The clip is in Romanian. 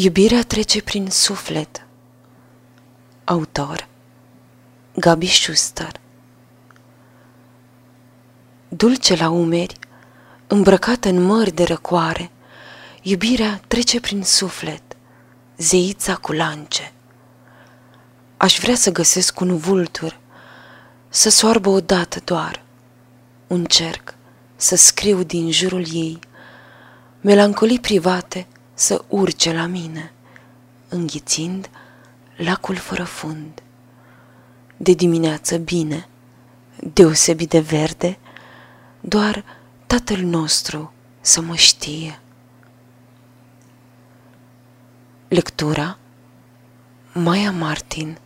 Iubirea trece prin suflet. Autor Gabi Schuster Dulce la umeri, îmbrăcată în mări de răcoare, iubirea trece prin suflet, zeița cu lance. Aș vrea să găsesc un vultur, să soarbă odată doar, un cerc, să scriu din jurul ei, melancolii private să urce la mine, înghițind lacul fără fund. De dimineață bine, deosebit de verde, doar tatăl nostru să mă știe. Lectura Maia Martin